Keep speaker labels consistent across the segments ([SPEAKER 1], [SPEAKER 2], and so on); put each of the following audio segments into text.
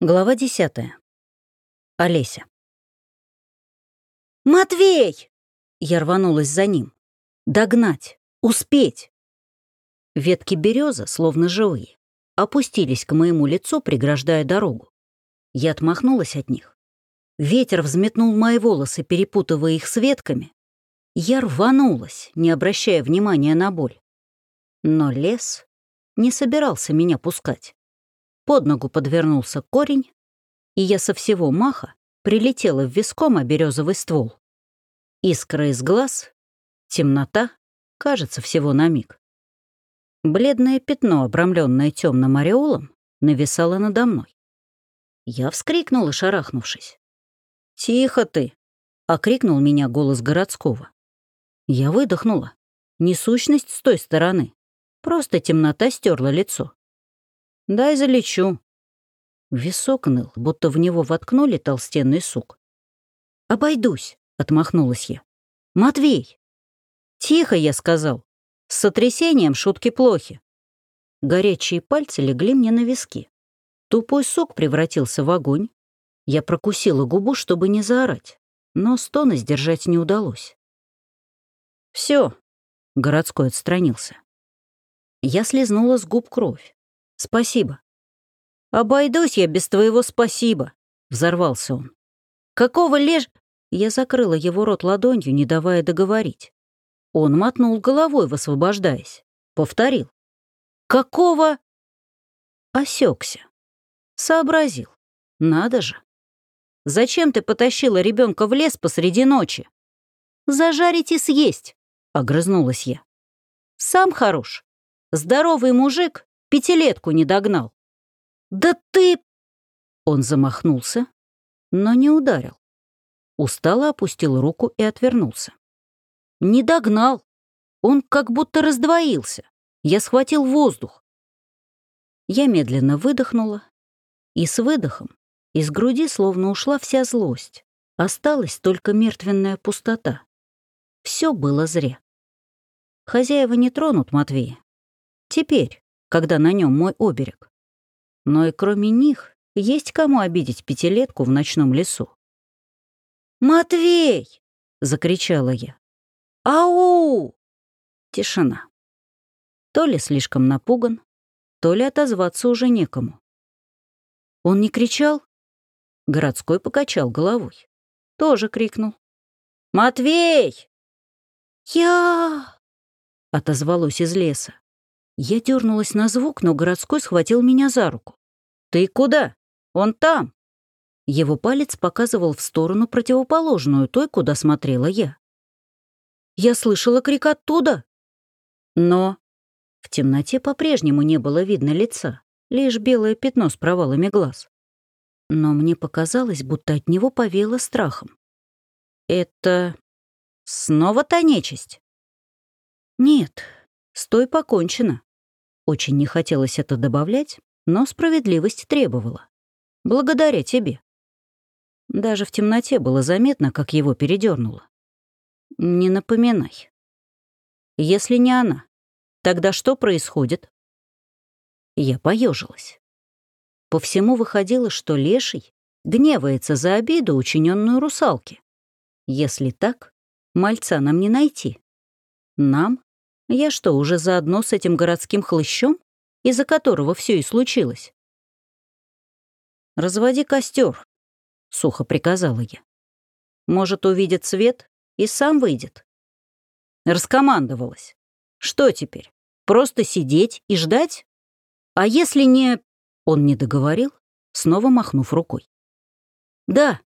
[SPEAKER 1] Глава десятая. Олеся.
[SPEAKER 2] «Матвей!»
[SPEAKER 1] Я рванулась за ним. Догнать! Успеть! Ветки березы, словно живые, опустились к моему лицу, преграждая дорогу. Я отмахнулась от них. Ветер взметнул мои волосы, перепутывая их с ветками. Я рванулась, не обращая внимания на боль. Но лес не собирался меня пускать. Под ногу подвернулся корень, и я со всего маха прилетела в виском о березовый ствол. Искра из глаз, темнота, кажется, всего на миг. Бледное пятно, обрамленное темным ореолом, нависало надо мной. Я вскрикнула, шарахнувшись. «Тихо ты!» — окрикнул меня голос городского. Я выдохнула. Несущность с той стороны. Просто темнота стерла лицо. «Дай залечу». Висок ныл, будто в него воткнули толстенный сук. «Обойдусь», — отмахнулась я. «Матвей!» «Тихо», — я сказал. «С сотрясением шутки плохи». Горячие пальцы легли мне на виски. Тупой сук превратился в огонь. Я прокусила губу, чтобы не заорать, но стона сдержать не удалось. Все, городской отстранился. Я слезнула с губ кровь. «Спасибо». «Обойдусь я без твоего спасибо», — взорвался он. «Какого леж...» Я закрыла его рот ладонью, не давая договорить. Он мотнул головой, высвобождаясь. Повторил. «Какого...» Осекся. Сообразил. Надо же. «Зачем ты потащила ребенка в лес посреди ночи?» «Зажарить и съесть», — огрызнулась я. «Сам хорош. Здоровый мужик Пятилетку не догнал. «Да ты...» Он замахнулся, но не ударил. Устало опустил руку и отвернулся. «Не догнал. Он как будто раздвоился. Я схватил воздух. Я медленно выдохнула, и с выдохом из груди словно ушла вся злость. Осталась только мертвенная пустота. Все было зря. Хозяева не тронут Матвея. Теперь, когда на нем мой оберег. Но и кроме них есть кому обидеть пятилетку в ночном лесу. «Матвей!» — закричала я. «Ау!» Тишина. То ли слишком напуган, то ли отозваться уже некому. Он не кричал? Городской покачал головой. Тоже крикнул. «Матвей!» «Я!» — отозвалось из леса. Я дернулась на звук, но городской схватил меня за руку. «Ты куда? Он там!» Его палец показывал в сторону противоположную той, куда смотрела я. Я слышала крик оттуда. Но в темноте по-прежнему не было видно лица, лишь белое пятно с провалами глаз. Но мне показалось, будто от него повеяло страхом. «Это снова та нечисть?» «Нет, стой покончено. Очень не хотелось это добавлять, но справедливость требовала. Благодаря тебе. Даже в темноте было заметно, как его передернуло. Не напоминай. Если не она, тогда что происходит? Я поежилась. По всему выходило, что леший гневается за обиду, учиненную русалке. Если так, мальца нам не найти. Нам я что, уже заодно с этим городским хлыщом, из-за которого все и случилось? «Разводи костер, сухо приказала я. «Может, увидит свет и сам выйдет». Раскомандовалась. «Что теперь? Просто сидеть и ждать? А если не...» Он не договорил, снова махнув рукой. «Да,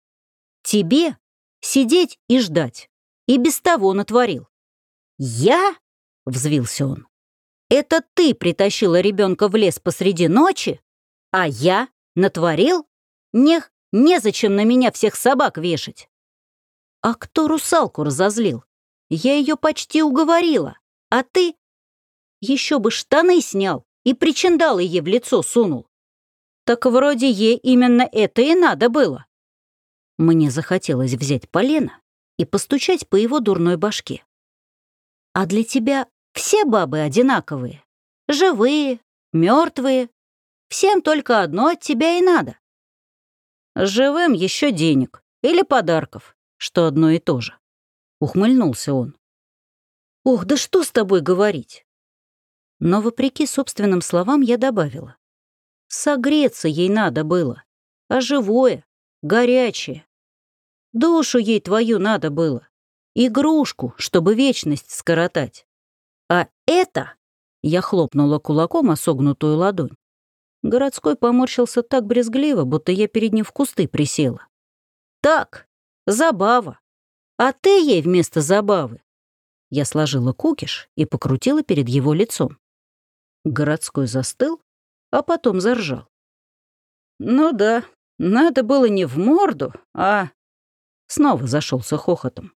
[SPEAKER 1] тебе сидеть и ждать. И без того натворил. Я — взвился он. «Это ты притащила ребенка в лес посреди ночи? А я натворил? Нех, незачем на меня всех собак вешать!» «А кто русалку разозлил? Я ее почти уговорила. А ты...» «Еще бы штаны снял и причиндалы ей в лицо сунул. Так вроде ей именно это и надо было». Мне захотелось взять полено и постучать по его дурной башке. А для тебя все бабы одинаковые. Живые, мертвые. Всем только одно от тебя и надо. живым еще денег или подарков, что одно и то же. Ухмыльнулся он. «Ох, да что с тобой говорить?» Но, вопреки собственным словам, я добавила. Согреться ей надо было, а живое, горячее. Душу ей твою надо было, игрушку, чтобы вечность скоротать. Это, я хлопнула кулаком о согнутую ладонь, городской поморщился так брезгливо, будто я перед ним в кусты присела. Так, забава. А ты ей вместо забавы. Я сложила кукиш и покрутила перед его лицом. Городской застыл, а потом заржал. «Ну да, надо было не в морду, а...» Снова зашелся хохотом.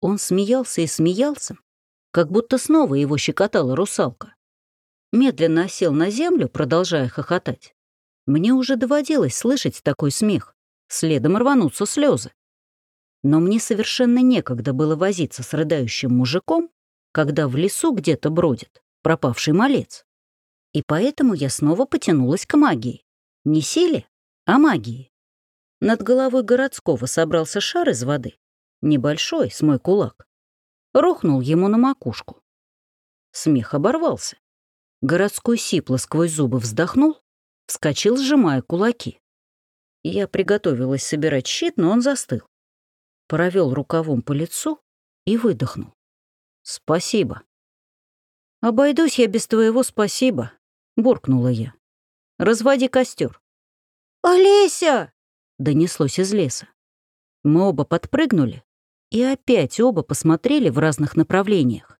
[SPEAKER 1] Он смеялся и смеялся, как будто снова его щекотала русалка. Медленно осел на землю, продолжая хохотать. Мне уже доводилось слышать такой смех, следом рванутся слезы. Но мне совершенно некогда было возиться с рыдающим мужиком, когда в лесу где-то бродит пропавший малец. И поэтому я снова потянулась к магии. Не силе, а магии. Над головой городского собрался шар из воды. Небольшой, с мой кулак. Рухнул ему на макушку. Смех оборвался. Городской сипло сквозь зубы вздохнул, вскочил, сжимая кулаки. Я приготовилась собирать щит, но он застыл. Провел рукавом по лицу и выдохнул. «Спасибо». «Обойдусь я без твоего спасибо», — буркнула я. «Разводи костер. «Олеся!» — донеслось из леса. Мы оба подпрыгнули и опять оба посмотрели в разных направлениях.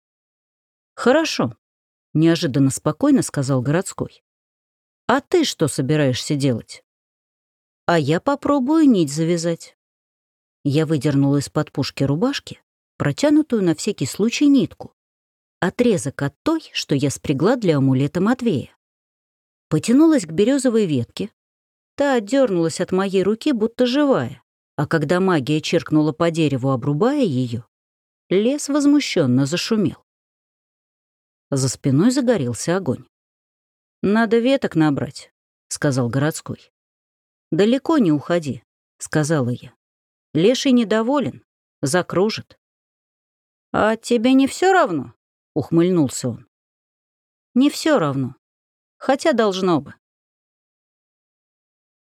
[SPEAKER 1] «Хорошо», — неожиданно спокойно сказал городской. «А ты что собираешься делать?» «А я попробую нить завязать». Я выдернула из-под пушки рубашки протянутую на всякий случай нитку. Отрезок от той, что я спрягла для амулета Матвея. Потянулась к березовой ветке. Та отдернулась от моей руки, будто живая. А когда магия чиркнула по дереву, обрубая ее, лес возмущенно зашумел. За спиной загорелся огонь. «Надо веток набрать», — сказал городской. «Далеко не уходи», — сказала я. Леший недоволен, закружит. «А тебе не все равно?» — ухмыльнулся он. «Не все равно. Хотя должно бы.